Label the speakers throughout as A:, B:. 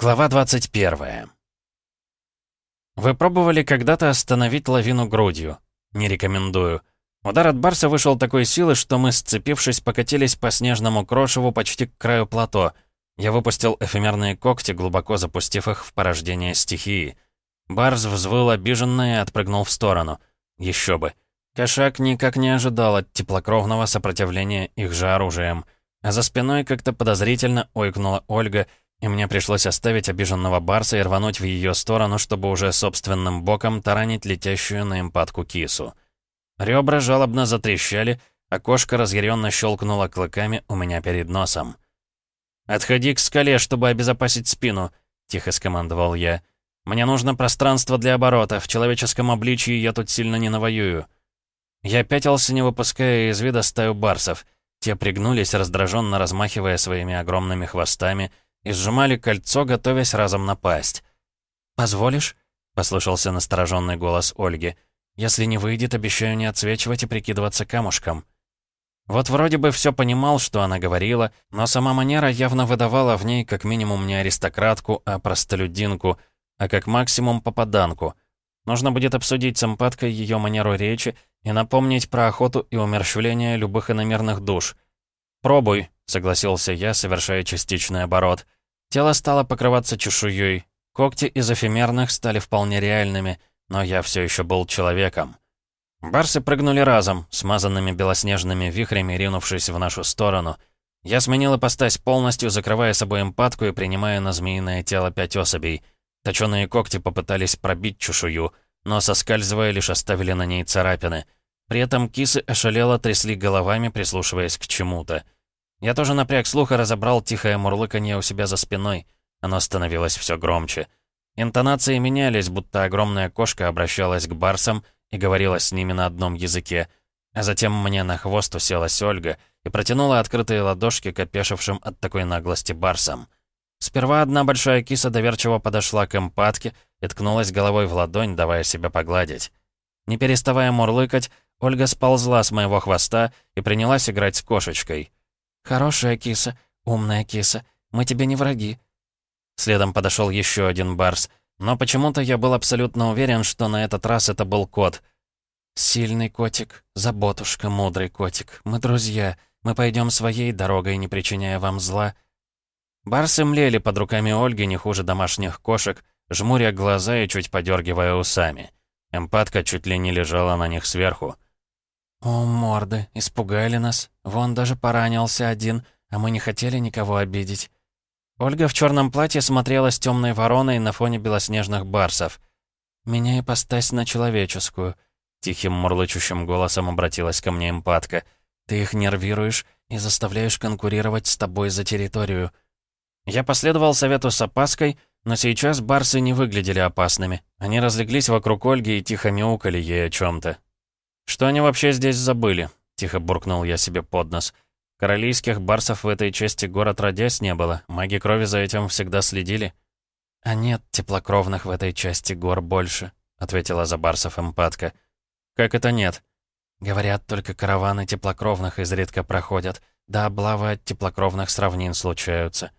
A: Глава 21. Вы пробовали когда-то остановить лавину грудью? Не рекомендую. Удар от Барса вышел такой силы, что мы, сцепившись, покатились по снежному крошеву почти к краю плато. Я выпустил эфемерные когти, глубоко запустив их в порождение стихии. Барс взвыл обиженно и отпрыгнул в сторону. Еще бы. Кошак никак не ожидал от теплокровного сопротивления их же оружием. А за спиной как-то подозрительно ойкнула Ольга — и мне пришлось оставить обиженного Барса и рвануть в ее сторону, чтобы уже собственным боком таранить летящую на импатку кису. Ребра жалобно затрещали, а кошка разъяренно щелкнула клыками у меня перед носом. «Отходи к скале, чтобы обезопасить спину», — тихо скомандовал я. «Мне нужно пространство для оборота, в человеческом обличии я тут сильно не навоюю». Я пятился, не выпуская из вида стаю барсов. Те пригнулись, раздраженно размахивая своими огромными хвостами — и сжимали кольцо, готовясь разом напасть. «Позволишь?» — послышался настороженный голос Ольги. «Если не выйдет, обещаю не отсвечивать и прикидываться камушком». Вот вроде бы все понимал, что она говорила, но сама манера явно выдавала в ней как минимум не аристократку, а простолюдинку, а как максимум попаданку. Нужно будет обсудить с эмпаткой ее манеру речи и напомнить про охоту и умерщвление любых иномерных душ. «Пробуй», — согласился я, совершая частичный оборот. Тело стало покрываться чешуей. Когти из эфемерных стали вполне реальными, но я все еще был человеком. Барсы прыгнули разом, смазанными белоснежными вихрями, ринувшись в нашу сторону. Я сменил ипостась полностью, закрывая собой эмпатку и принимая на змеиное тело пять особей. Точёные когти попытались пробить чешую, но, соскальзывая, лишь оставили на ней царапины. При этом кисы ошалело трясли головами, прислушиваясь к чему-то. Я тоже напряг слух и разобрал тихое мурлыканье у себя за спиной. Оно становилось все громче. Интонации менялись, будто огромная кошка обращалась к барсам и говорила с ними на одном языке. А затем мне на хвост уселась Ольга и протянула открытые ладошки к опешившим от такой наглости барсам. Сперва одна большая киса доверчиво подошла к эмпатке и ткнулась головой в ладонь, давая себя погладить. Не переставая мурлыкать, Ольга сползла с моего хвоста и принялась играть с кошечкой. «Хорошая киса, умная киса, мы тебе не враги». Следом подошел еще один барс, но почему-то я был абсолютно уверен, что на этот раз это был кот. «Сильный котик, заботушка, мудрый котик, мы друзья, мы пойдем своей дорогой, не причиняя вам зла». Барсы млели под руками Ольги не хуже домашних кошек, жмуря глаза и чуть подергивая усами. Эмпатка чуть ли не лежала на них сверху. «О, морды, испугали нас. Вон даже поранился один, а мы не хотели никого обидеть». Ольга в черном платье смотрела с темной вороной на фоне белоснежных барсов. «Меня ипостась на человеческую», — тихим мурлычущим голосом обратилась ко мне эмпатка. «Ты их нервируешь и заставляешь конкурировать с тобой за территорию». Я последовал совету с опаской, но сейчас барсы не выглядели опасными. Они разлеглись вокруг Ольги и тихо мяукали ей о чем то «Что они вообще здесь забыли?» — тихо буркнул я себе под нос. «Королийских барсов в этой части гор отродясь не было. Маги крови за этим всегда следили». «А нет теплокровных в этой части гор больше», — ответила за барсов эмпатка. «Как это нет?» «Говорят, только караваны теплокровных изредка проходят. Да облавы от теплокровных сравнин случаются».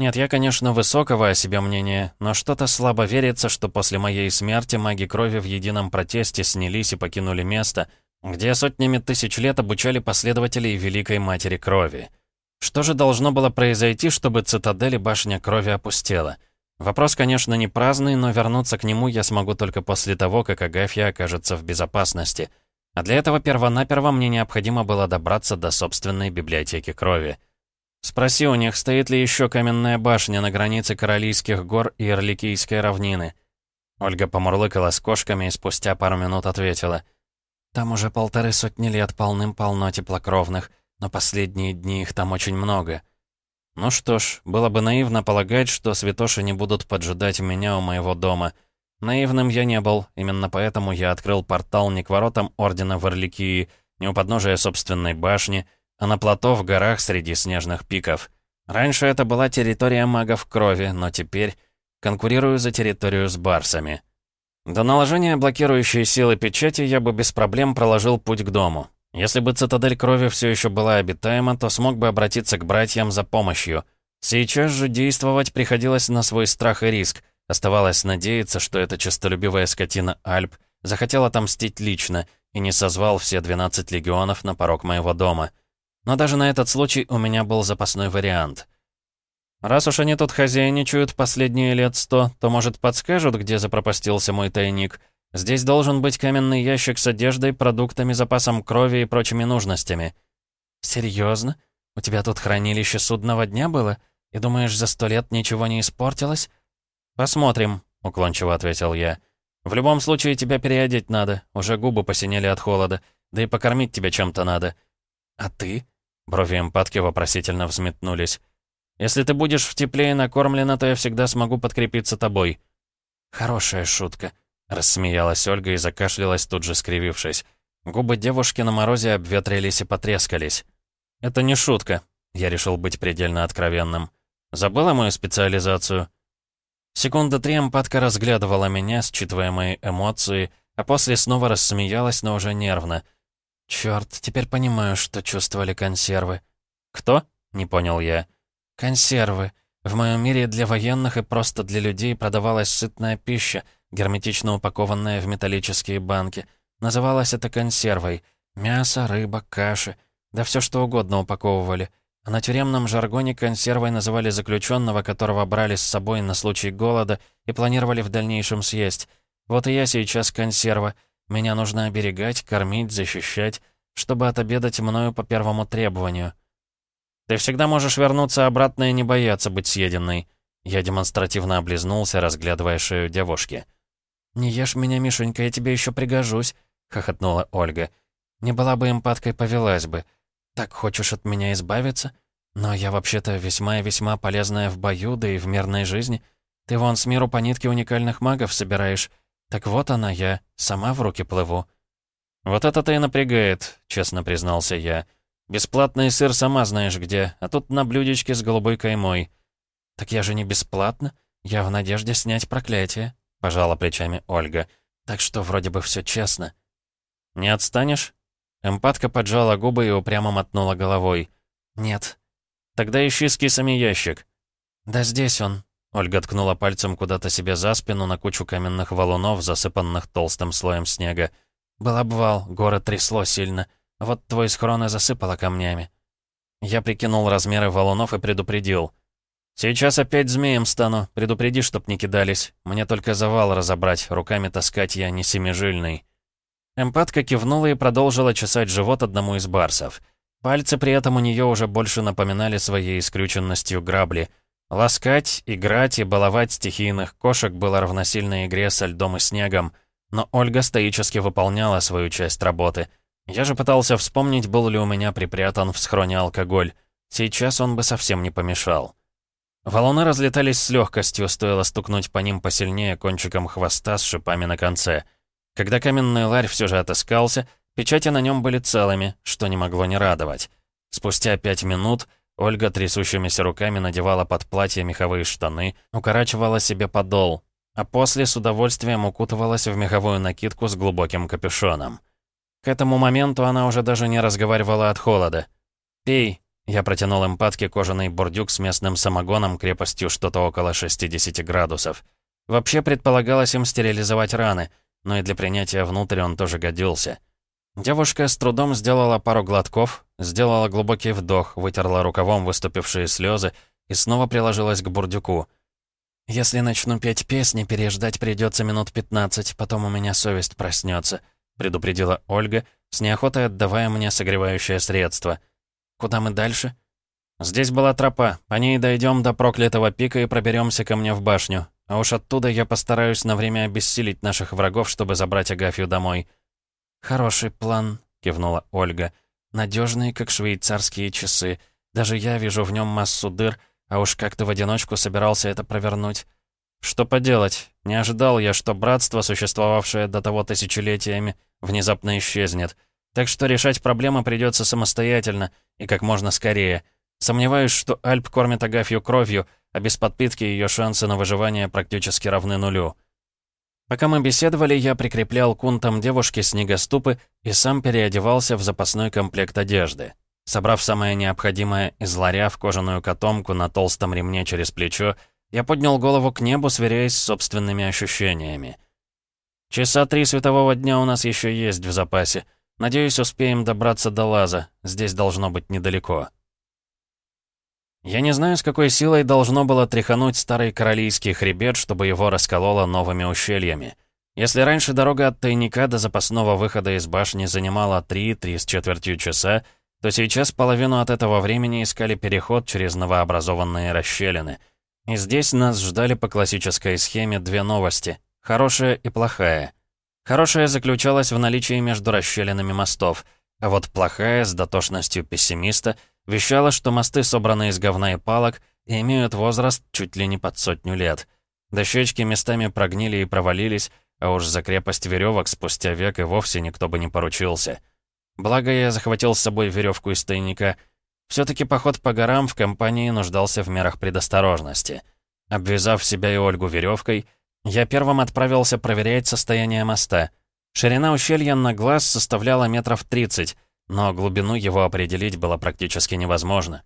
A: Нет, я, конечно, высокого о себе мнения, но что-то слабо верится, что после моей смерти маги крови в едином протесте снялись и покинули место, где сотнями тысяч лет обучали последователей Великой Матери Крови. Что же должно было произойти, чтобы цитадель и башня крови опустела? Вопрос, конечно, не праздный, но вернуться к нему я смогу только после того, как Агафья окажется в безопасности. А для этого первонаперво мне необходимо было добраться до собственной библиотеки крови. Спроси у них, стоит ли еще каменная башня на границе Королийских гор и Ирликийской равнины. Ольга помурлыкала с кошками и спустя пару минут ответила. «Там уже полторы сотни лет полным-полно теплокровных, но последние дни их там очень много». Ну что ж, было бы наивно полагать, что святоши не будут поджидать меня у моего дома. Наивным я не был, именно поэтому я открыл портал не к воротам Ордена в Ирликии, не у подножия собственной башни, а на плато в горах среди снежных пиков. Раньше это была территория магов крови, но теперь конкурирую за территорию с барсами. До наложения блокирующей силы печати я бы без проблем проложил путь к дому. Если бы цитадель крови все еще была обитаема, то смог бы обратиться к братьям за помощью. Сейчас же действовать приходилось на свой страх и риск. Оставалось надеяться, что эта честолюбивая скотина Альп захотел отомстить лично и не созвал все 12 легионов на порог моего дома. Но даже на этот случай у меня был запасной вариант. Раз уж они тут хозяйничают последние лет сто, то, может, подскажут, где запропастился мой тайник. Здесь должен быть каменный ящик с одеждой, продуктами, запасом крови и прочими нужностями. Серьезно? У тебя тут хранилище судного дня было? И думаешь, за сто лет ничего не испортилось? Посмотрим, уклончиво ответил я. В любом случае, тебя переодеть надо. Уже губы посинели от холода. Да и покормить тебя чем-то надо. А ты? Брови эмпатки вопросительно взметнулись. Если ты будешь в тепле и накормлена, то я всегда смогу подкрепиться тобой». «Хорошая шутка», — рассмеялась Ольга и закашлялась, тут же скривившись. Губы девушки на морозе обветрились и потрескались. «Это не шутка», — я решил быть предельно откровенным. «Забыла мою специализацию?» Секунда три эмпатка разглядывала меня, считывая мои эмоции, а после снова рассмеялась, но уже нервно. «Чёрт, теперь понимаю, что чувствовали консервы». «Кто?» — не понял я. Консервы. В моем мире для военных и просто для людей продавалась сытная пища, герметично упакованная в металлические банки. Называлось это консервой. Мясо, рыба, каши. Да все что угодно упаковывали. А на тюремном жаргоне консервой называли заключенного, которого брали с собой на случай голода и планировали в дальнейшем съесть. Вот и я сейчас консерва. Меня нужно оберегать, кормить, защищать, чтобы отобедать мною по первому требованию. Ты всегда можешь вернуться обратно и не бояться быть съеденной». Я демонстративно облизнулся, разглядывая шею девушки. «Не ешь меня, Мишенька, я тебе еще пригожусь», — хохотнула Ольга. «Не была бы эмпаткой, повелась бы. Так хочешь от меня избавиться? Но я вообще-то весьма и весьма полезная в бою, да и в мирной жизни. Ты вон с миру по нитке уникальных магов собираешь. Так вот она я, сама в руки плыву». «Вот это-то и напрягает», — честно признался я. Бесплатный сыр сама знаешь где, а тут на блюдечке с голубой каймой. Так я же не бесплатно. Я в надежде снять проклятие, пожала плечами Ольга. Так что вроде бы все честно. Не отстанешь? Эмпатка поджала губы и упрямо мотнула головой. «Нет». «Тогда ищи с ящик». «Да здесь он». Ольга ткнула пальцем куда-то себе за спину на кучу каменных валунов, засыпанных толстым слоем снега. Был обвал, город трясло сильно. Вот твой схрон и засыпало камнями». Я прикинул размеры валунов и предупредил. «Сейчас опять змеем стану. Предупреди, чтоб не кидались. Мне только завал разобрать, руками таскать я не семижильный». Эмпатка кивнула и продолжила чесать живот одному из барсов. Пальцы при этом у нее уже больше напоминали своей искрюченностью грабли. Ласкать, играть и баловать стихийных кошек было равносильно игре со льдом и снегом. Но Ольга стоически выполняла свою часть работы — я же пытался вспомнить, был ли у меня припрятан в схроне алкоголь. Сейчас он бы совсем не помешал. Валуны разлетались с легкостью, стоило стукнуть по ним посильнее кончиком хвоста с шипами на конце. Когда каменный ларь все же отыскался, печати на нем были целыми, что не могло не радовать. Спустя пять минут Ольга трясущимися руками надевала под платье меховые штаны, укорачивала себе подол, а после с удовольствием укутывалась в меховую накидку с глубоким капюшоном. К этому моменту она уже даже не разговаривала от холода. «Пей», — я протянул эмпатке кожаный бурдюк с местным самогоном крепостью что-то около 60 градусов. Вообще предполагалось им стерилизовать раны, но и для принятия внутрь он тоже годился. Девушка с трудом сделала пару глотков, сделала глубокий вдох, вытерла рукавом выступившие слезы и снова приложилась к бурдюку. «Если начну петь песни, переждать придется минут 15, потом у меня совесть проснется предупредила Ольга, с неохотой отдавая мне согревающее средство. «Куда мы дальше?» «Здесь была тропа. По ней дойдем до проклятого пика и проберемся ко мне в башню. А уж оттуда я постараюсь на время обессилить наших врагов, чтобы забрать Агафью домой». «Хороший план», — кивнула Ольга. «Надежный, как швейцарские часы. Даже я вижу в нем массу дыр, а уж как ты в одиночку собирался это провернуть». «Что поделать? Не ожидал я, что братство, существовавшее до того тысячелетиями, внезапно исчезнет. Так что решать проблемы придется самостоятельно и как можно скорее. Сомневаюсь, что Альп кормит Агафью кровью, а без подпитки ее шансы на выживание практически равны нулю. Пока мы беседовали, я прикреплял кунтам девушки снегоступы и сам переодевался в запасной комплект одежды. Собрав самое необходимое из ларя в кожаную котомку на толстом ремне через плечо, я поднял голову к небу, сверяясь с собственными ощущениями. «Часа три светового дня у нас еще есть в запасе. Надеюсь, успеем добраться до Лаза. Здесь должно быть недалеко». Я не знаю, с какой силой должно было тряхануть старый королийский хребет, чтобы его раскололо новыми ущельями. Если раньше дорога от тайника до запасного выхода из башни занимала 3-3 с четвертью часа, то сейчас половину от этого времени искали переход через новообразованные расщелины. И здесь нас ждали по классической схеме две новости — хорошая и плохая. Хорошая заключалась в наличии между расщелинами мостов, а вот плохая, с дотошностью пессимиста — Вещала, что мосты собраны из говна и палок и имеют возраст чуть ли не под сотню лет. Дощечки местами прогнили и провалились, а уж за крепость веревок спустя век и вовсе никто бы не поручился. Благо, я захватил с собой веревку из тайника. все таки поход по горам в компании нуждался в мерах предосторожности. Обвязав себя и Ольгу веревкой, я первым отправился проверять состояние моста. Ширина ущелья на глаз составляла метров тридцать но глубину его определить было практически невозможно.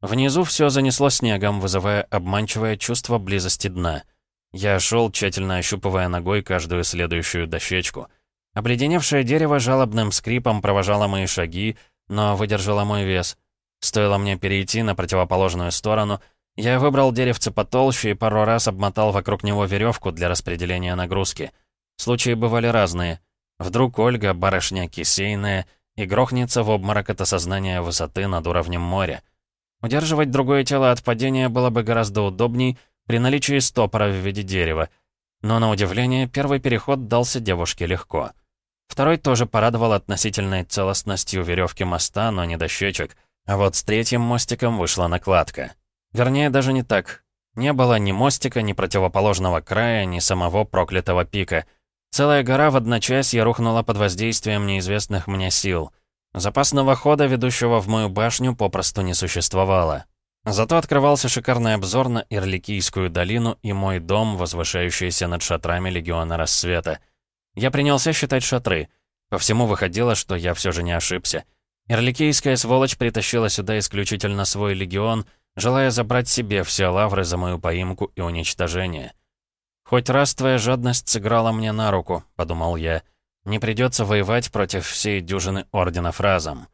A: Внизу все занесло снегом, вызывая обманчивое чувство близости дна. Я шел, тщательно ощупывая ногой каждую следующую дощечку. Обледеневшее дерево жалобным скрипом провожало мои шаги, но выдержало мой вес. Стоило мне перейти на противоположную сторону, я выбрал деревце потолще и пару раз обмотал вокруг него веревку для распределения нагрузки. Случаи бывали разные. Вдруг Ольга, барышня кисейная, и грохнется в обморок от осознания высоты над уровнем моря. Удерживать другое тело от падения было бы гораздо удобней при наличии стопора в виде дерева. Но, на удивление, первый переход дался девушке легко. Второй тоже порадовал относительной целостностью веревки моста, но не дощечек. А вот с третьим мостиком вышла накладка. Вернее, даже не так. Не было ни мостика, ни противоположного края, ни самого проклятого пика — Целая гора в одночасье рухнула под воздействием неизвестных мне сил. Запасного хода, ведущего в мою башню, попросту не существовало. Зато открывался шикарный обзор на Ирликийскую долину и мой дом, возвышающийся над шатрами Легиона Рассвета. Я принялся считать шатры. По всему выходило, что я все же не ошибся. Ирликийская сволочь притащила сюда исключительно свой легион, желая забрать себе все лавры за мою поимку и уничтожение. «Хоть раз твоя жадность сыграла мне на руку», — подумал я. «Не придется воевать против всей дюжины орденов разом».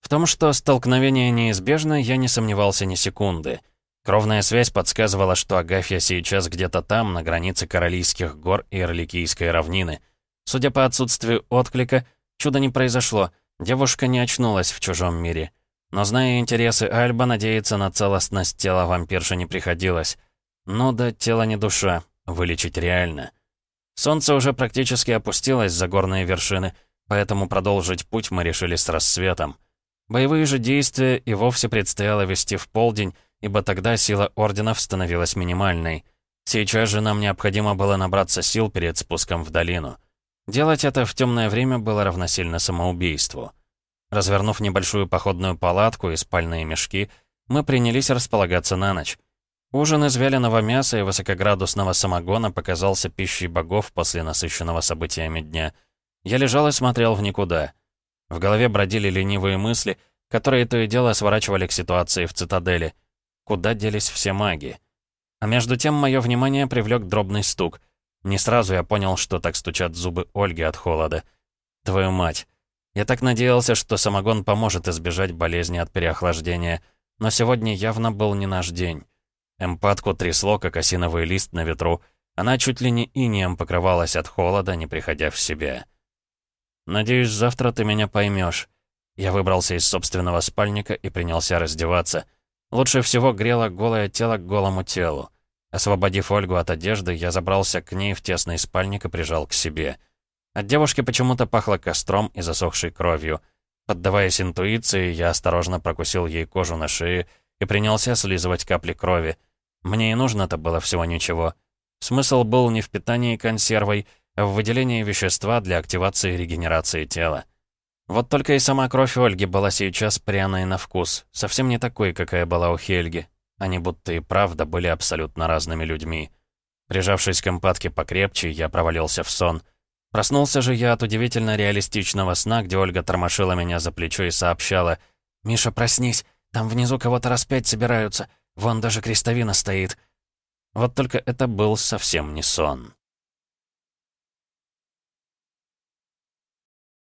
A: В том, что столкновение неизбежно, я не сомневался ни секунды. Кровная связь подсказывала, что Агафья сейчас где-то там, на границе Королийских гор и Ирликийской равнины. Судя по отсутствию отклика, чудо не произошло, девушка не очнулась в чужом мире. Но зная интересы Альба, надеяться на целостность тела вампирши не приходилось. Ну да, тело не душа, Вылечить реально. Солнце уже практически опустилось за горные вершины, поэтому продолжить путь мы решили с рассветом. Боевые же действия и вовсе предстояло вести в полдень, ибо тогда сила орденов становилась минимальной. Сейчас же нам необходимо было набраться сил перед спуском в долину. Делать это в темное время было равносильно самоубийству. Развернув небольшую походную палатку и спальные мешки, мы принялись располагаться на ночь. Ужин из вяленого мяса и высокоградусного самогона показался пищей богов после насыщенного событиями дня. Я лежал и смотрел в никуда. В голове бродили ленивые мысли, которые то и дело сворачивали к ситуации в цитадели. Куда делись все маги? А между тем мое внимание привлек дробный стук. Не сразу я понял, что так стучат зубы Ольги от холода. Твою мать. Я так надеялся, что самогон поможет избежать болезни от переохлаждения. Но сегодня явно был не наш день. Эмпатку трясло, как осиновый лист на ветру. Она чуть ли не инием покрывалась от холода, не приходя в себя. «Надеюсь, завтра ты меня поймешь. Я выбрался из собственного спальника и принялся раздеваться. Лучше всего грело голое тело к голому телу. Освободив Ольгу от одежды, я забрался к ней в тесный спальник и прижал к себе. От девушки почему-то пахло костром и засохшей кровью. Поддаваясь интуиции, я осторожно прокусил ей кожу на шее и принялся слизывать капли крови. Мне и нужно-то было всего ничего. Смысл был не в питании консервой, а в выделении вещества для активации и регенерации тела. Вот только и сама кровь Ольги была сейчас пряной на вкус, совсем не такой, какая была у Хельги. Они будто и правда были абсолютно разными людьми. Прижавшись к эмпатке покрепче, я провалился в сон. Проснулся же я от удивительно реалистичного сна, где Ольга тормошила меня за плечо и сообщала — «Миша, проснись! Там внизу кого-то распять собираются. Вон даже крестовина стоит». Вот только это был совсем не сон.